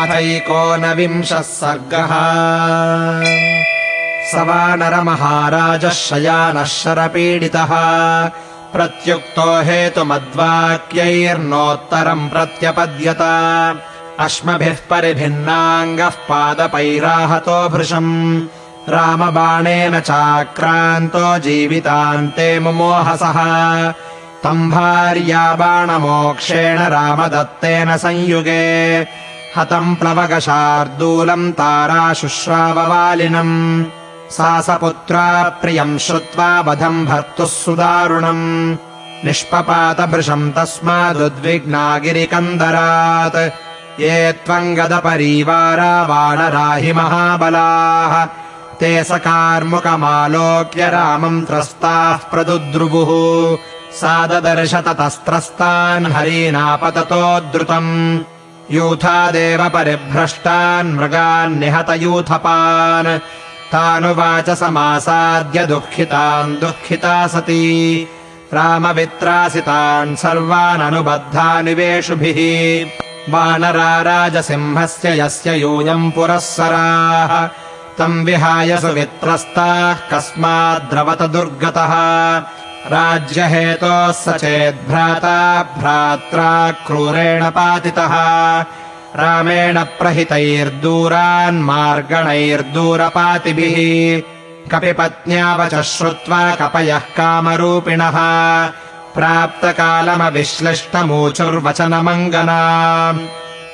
अथैकोनविंशः सर्गः। स वानरमहाराजः शयानः शरपीडितः। प्रत्युक्तो हेतुमद्वाक्यैर्नोत्तरम् प्रत्यपद्यत। अश्मभिः परिभिन्नाङ्गः पादपैराहतो भृशम्। रामबाणेन चाक्रान्तो जीवितान्ते मुमोहसः। तम् भार्या बाणमोक्षेण रामदत्तेन संयुगे हतम् प्लवगशार्दूलम् ताराशुश्राववालिनम् सा स पुत्रा प्रियम् श्रुत्वा वधम् भर्तुः सुदारुणम् निष्पपातभृशम् तस्मादुद्विग्नागिरिकन्दरात् ये त्वम् गदपरीवारा वानराहि महाबलाः ते स कार्मुकमालोक्य रामम् त्रस्ताः प्रदुद्रुवुः सा ददर्श ततस्त्रस्तान् हरीनापततो द्रुतम् यूथादेव परिभ्रष्टान् मृगान् निहतयूथपान्। तानुवाच समासाद्य दुःखितान् दुःखिता सती। रामवित्रासितान् सर्वाननुबद्धानिवेशुभिः वानरा राजसिंहस्य यस्य यूयम् पुरःसराः तम् विहाय सुवित्रस्ताः कस्माद्रवत दुर्गतः राज्यहेतोः स चेद्भ्राता भ्रात्रा क्रूरेण पातितः। रामेण प्रहितैर्दूरान्मार्गणैर्दूरपातिभिः कपिपत्न्यावच श्रुत्वा कपयः कामरूपिणः। प्राप्तकालमविश्लिष्टमूचुर्वचनमङ्गना।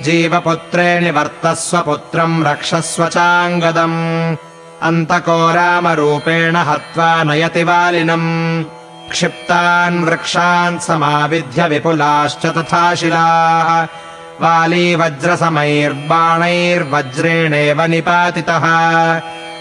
जीवपुत्रे निवर्तस्व पुत्रम् रक्षस्व चाङ्गदम्। अन्तको रामरूपेण हत्वा नयति वालिनम् क्षिप्तान् वृक्षान् समाविध्य विपुलाश्च तथा शिलाः। वाली वज्रसमैर्बाणैर्वज्रेणेव निपातितः।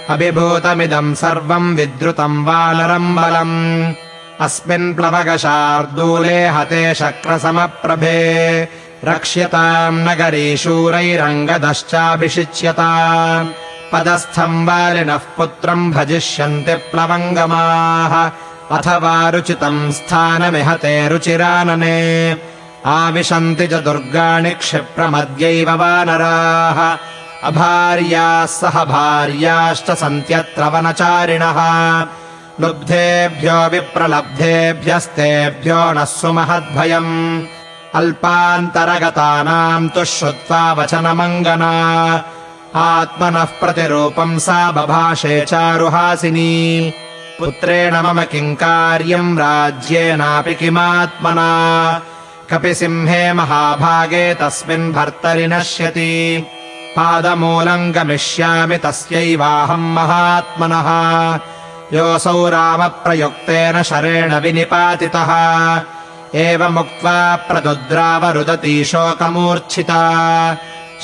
अभिभूतमिदम् सर्वम् विद्रुतम् वानरम् बलम्। अस्मिन् प्लवगशार्दूले हते शक्रसमप्रभे। रक्ष्यताम् नगरी शूरैरङ्गदश्चाभिषिच्यता पदस्थम् वालिनः पुत्रम् भजिष्यन्ति प्लवङ्गमाः अथवा रुचितम् स्थानमिहते रुचिरानने। आविशन्ति च दुर्गाणि क्षिप्रमद्यैव वानराः। अभार्याः सह भार्याश्च सन्त्यत्र वनचारिणः। लुब्धेभ्यो विप्रलब्धेभ्यस्तेभ्यो नः सुमहद्भयम्। अल्पान्तरगतानाम् तु श्रुत्वा वचनमङ्गना। आत्मनः प्रतिरूपम् सा बभाषे चारुहासिनी पुत्रेण मम किम् कार्यम् राज्येनापि किमात्मना। कपिसिंहे महाभागे तस्मिन् भर्तरि नश्यति। पादमूलम् गमिष्यामि तस्यैवाहम् महात्मनः। योऽसौ रामप्रयुक्तेन शरेण विनिपातितः। एवमुक्त्वा प्रदुद्रावरुदती शोकमूर्च्छिता।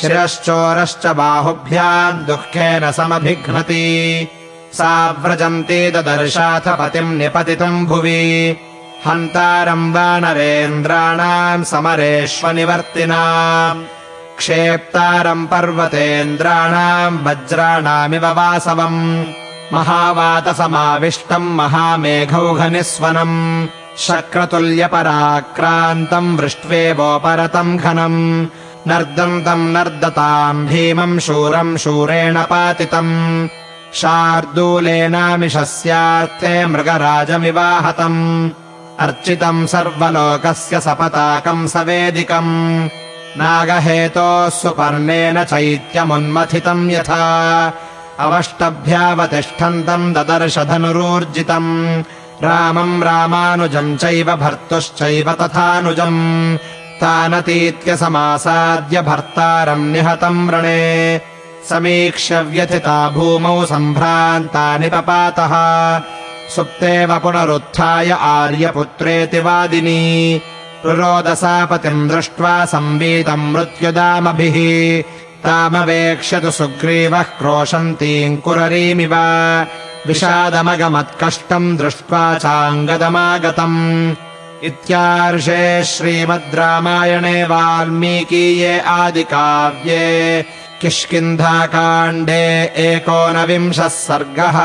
शिरश्चोरश्च बाहुभ्याम् दुःखेन समभिघ्नति सा व्रजन्ती ददर्शाथ पतिम् निपतितम् भुवि हन्तारम् वानरेन्द्राणाम् समरेष्वनिवर्तिनाम्। क्षेप्तारम् पर्वतेन्द्राणाम् वज्राणामिव वासवम्। महावातसमाविष्टम् महामेघौघनिस्वनम्। शक्रतुल्यपराक्रान्तम् वृष्ट्वेवोपरतम् घनम्। नर्दन्तम् नर्दताम् भीमम् शूरम् शूरेण पातितम् शार्दूलेनामिषस्यार्थे मृगराजमिवाहतम्। अर्चितम् सर्वलोकस्य सपताकम् सवेदिकम्। नागहेतोः सुपर्णेन चैत्यमुन्मथितम् यथा। अवष्टभ्यावतिष्ठन्तम् ददर्शधनुरूर्जितम्। रामम् रामानुजम् चैव भर्तुश्चैव तथानुजम्। तानतीत्य समासाद्य भर्तारम् निहतम् रणे समीक्ष्य व्यथिता भूमौ सम्भ्रान्तानि पपातः। सुप्तेव पुनरुत्थाय आर्यपुत्रेति वादिनी। रुरोदसापतिम् दृष्ट्वा संवीतम् मृत्युदामभिः। तामवेक्ष्यतु सुग्रीवः क्रोशन्तीम् कुररीमिव। विषादमगमत्कष्टम् दृष्ट्वा चाङ्गदमागतम्। इत्यार्षे श्रीमद् रामायणे वाल्मीकीये आदिकाव्ये किष्किन्धाकाण्डे एकोनविंशः सर्गः